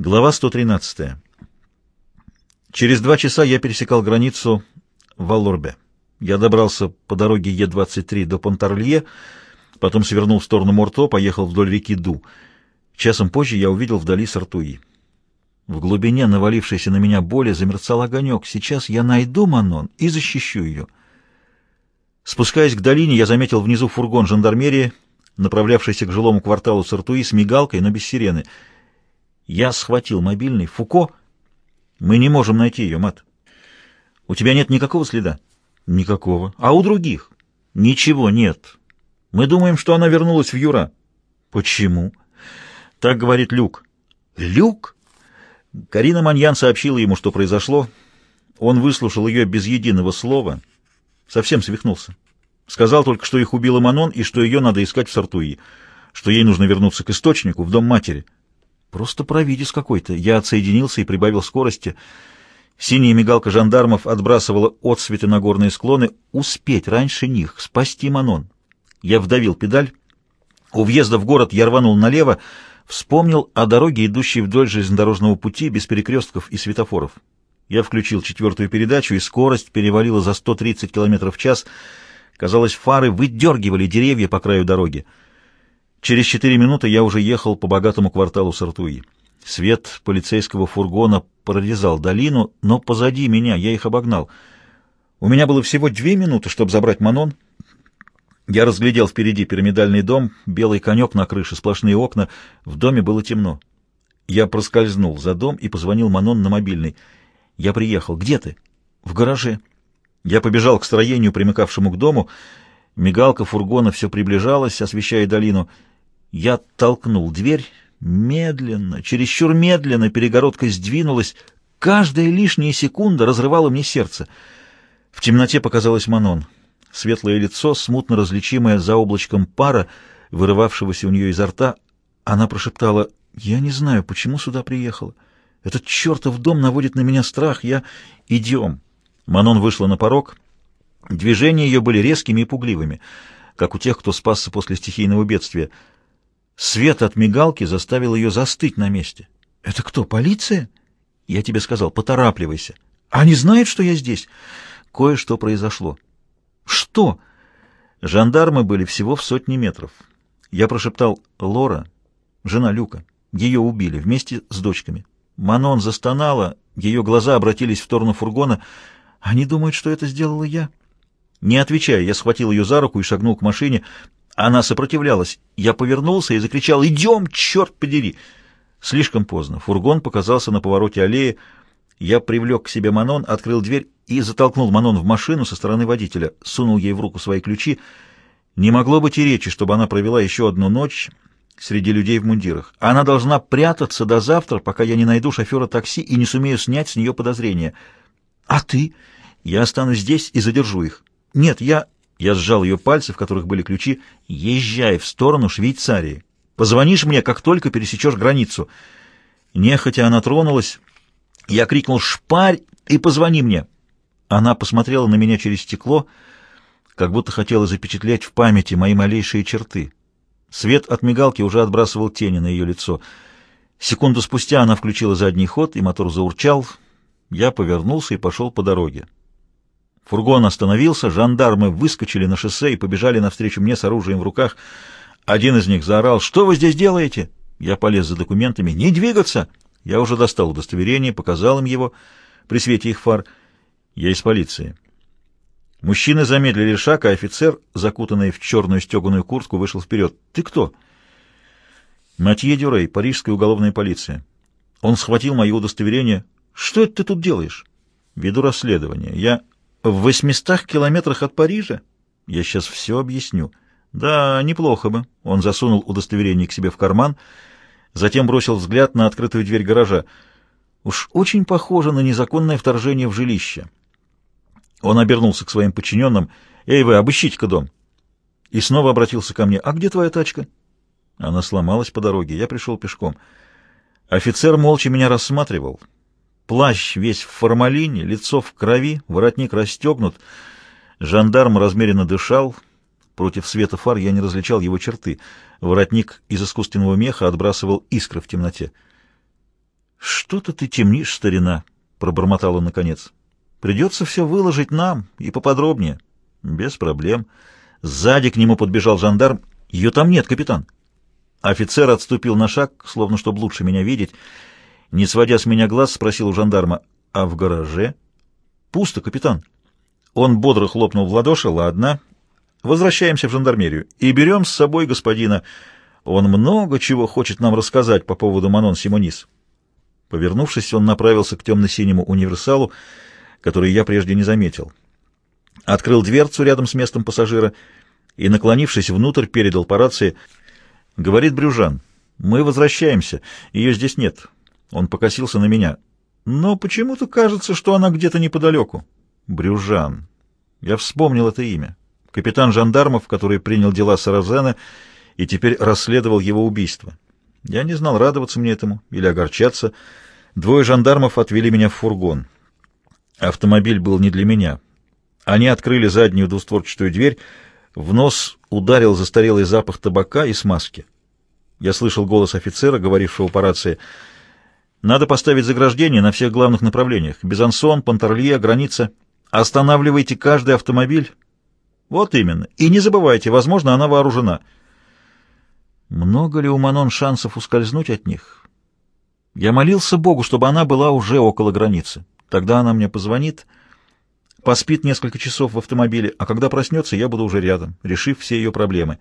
Глава 113. Через два часа я пересекал границу в Аллорбе. Я добрался по дороге Е-23 до Понтарлье, потом свернул в сторону Морто, поехал вдоль реки Ду. Часом позже я увидел вдали Сартуи. В глубине навалившейся на меня боли замерцал огонек. Сейчас я найду Манон и защищу ее. Спускаясь к долине, я заметил внизу фургон жандармерии, направлявшийся к жилому кварталу Сартуи с мигалкой, но без сирены — я схватил мобильный. Фуко? Мы не можем найти ее, Мат. У тебя нет никакого следа? Никакого. А у других? Ничего нет. Мы думаем, что она вернулась в Юра. Почему? Так говорит Люк. Люк? Карина Маньян сообщила ему, что произошло. Он выслушал ее без единого слова. Совсем свихнулся. Сказал только, что их убила Манон и что ее надо искать в Сартуи, что ей нужно вернуться к источнику, в дом матери. Просто провидец какой-то. Я отсоединился и прибавил скорости. Синяя мигалка жандармов отбрасывала отсветы на горные склоны. Успеть раньше них, спасти Манон. Я вдавил педаль. У въезда в город я рванул налево, вспомнил о дороге, идущей вдоль железнодорожного пути, без перекрестков и светофоров. Я включил четвертую передачу, и скорость перевалила за 130 км в час. Казалось, фары выдергивали деревья по краю дороги. Через четыре минуты я уже ехал по богатому кварталу Сартуи. Свет полицейского фургона прорезал долину, но позади меня я их обогнал. У меня было всего две минуты, чтобы забрать Манон. Я разглядел впереди пирамидальный дом, белый конек на крыше, сплошные окна. В доме было темно. Я проскользнул за дом и позвонил Манон на мобильный. «Я приехал. Где ты?» «В гараже». Я побежал к строению, примыкавшему к дому. Мигалка фургона все приближалась, освещая долину — я толкнул дверь. Медленно, чересчур медленно перегородка сдвинулась. Каждая лишняя секунда разрывала мне сердце. В темноте показалось Манон. Светлое лицо, смутно различимое за облачком пара, вырывавшегося у нее изо рта. Она прошептала, «Я не знаю, почему сюда приехала. Этот чертов дом наводит на меня страх. Я... Идем». Манон вышла на порог. Движения ее были резкими и пугливыми, как у тех, кто спасся после стихийного бедствия. Свет от мигалки заставил ее застыть на месте. «Это кто, полиция?» «Я тебе сказал, поторапливайся». «Они знают, что я здесь?» «Кое-что произошло». «Что?» Жандармы были всего в сотне метров. Я прошептал «Лора, жена Люка. Ее убили вместе с дочками». Манон застонала, ее глаза обратились в сторону фургона. «Они думают, что это сделала я?» Не отвечая, я схватил ее за руку и шагнул к машине. Она сопротивлялась. Я повернулся и закричал «Идем, черт подери!» Слишком поздно. Фургон показался на повороте аллеи. Я привлек к себе Манон, открыл дверь и затолкнул Манон в машину со стороны водителя, сунул ей в руку свои ключи. Не могло быть и речи, чтобы она провела еще одну ночь среди людей в мундирах. Она должна прятаться до завтра, пока я не найду шофера такси и не сумею снять с нее подозрения. А ты? Я останусь здесь и задержу их. Нет, я... Я сжал ее пальцы, в которых были ключи. «Езжай в сторону Швейцарии. Позвонишь мне, как только пересечешь границу». Нехотя она тронулась. Я крикнул «Шпарь!» и «Позвони мне!» Она посмотрела на меня через стекло, как будто хотела запечатлеть в памяти мои малейшие черты. Свет от мигалки уже отбрасывал тени на ее лицо. Секунду спустя она включила задний ход, и мотор заурчал. Я повернулся и пошел по дороге. Фургон остановился, жандармы выскочили на шоссе и побежали навстречу мне с оружием в руках. Один из них заорал «Что вы здесь делаете?» Я полез за документами. «Не двигаться!» Я уже достал удостоверение, показал им его при свете их фар. Я из полиции. Мужчины замедлили шаг, а офицер, закутанный в черную стеганую куртку, вышел вперед. «Ты кто?» «Матье Дюрей, парижская уголовная полиция». Он схватил мое удостоверение. «Что это ты тут делаешь?» «Веду расследование. Я...» В восьмистах километрах от Парижа? Я сейчас все объясню. Да, неплохо бы. Он засунул удостоверение к себе в карман, затем бросил взгляд на открытую дверь гаража. Уж очень похоже на незаконное вторжение в жилище. Он обернулся к своим подчиненным. «Эй, вы, обыщите-ка дом!» И снова обратился ко мне. «А где твоя тачка?» Она сломалась по дороге. Я пришел пешком. Офицер молча меня рассматривал. Плащ весь в формалине, лицо в крови, воротник расстегнут. Жандарм размеренно дышал. Против света фар я не различал его черты. Воротник из искусственного меха отбрасывал искры в темноте. «Что-то ты темнишь, старина», — пробормотал он наконец. «Придется все выложить нам и поподробнее». «Без проблем». Сзади к нему подбежал жандарм. «Ее там нет, капитан». Офицер отступил на шаг, словно чтобы лучше меня видеть. Не сводя с меня глаз, спросил у жандарма, «А в гараже?» «Пусто, капитан». Он бодро хлопнул в ладоши. «Ладно, возвращаемся в жандармерию и берем с собой господина. Он много чего хочет нам рассказать по поводу Манон Симонис». Повернувшись, он направился к темно-синему универсалу, который я прежде не заметил. Открыл дверцу рядом с местом пассажира и, наклонившись внутрь, передал по рации. «Говорит Брюжан, мы возвращаемся, ее здесь нет». Он покосился на меня. «Но почему-то кажется, что она где-то неподалеку». «Брюжан». Я вспомнил это имя. Капитан жандармов, который принял дела Саразена и теперь расследовал его убийство. Я не знал, радоваться мне этому или огорчаться. Двое жандармов отвели меня в фургон. Автомобиль был не для меня. Они открыли заднюю двустворчатую дверь. В нос ударил застарелый запах табака и смазки. Я слышал голос офицера, говорившего по рации. «Надо поставить заграждение на всех главных направлениях. Безансон, Понтарлье, граница. Останавливайте каждый автомобиль». «Вот именно. И не забывайте, возможно, она вооружена». Много ли у Манон шансов ускользнуть от них? Я молился Богу, чтобы она была уже около границы. Тогда она мне позвонит, поспит несколько часов в автомобиле, а когда проснется, я буду уже рядом, решив все ее проблемы.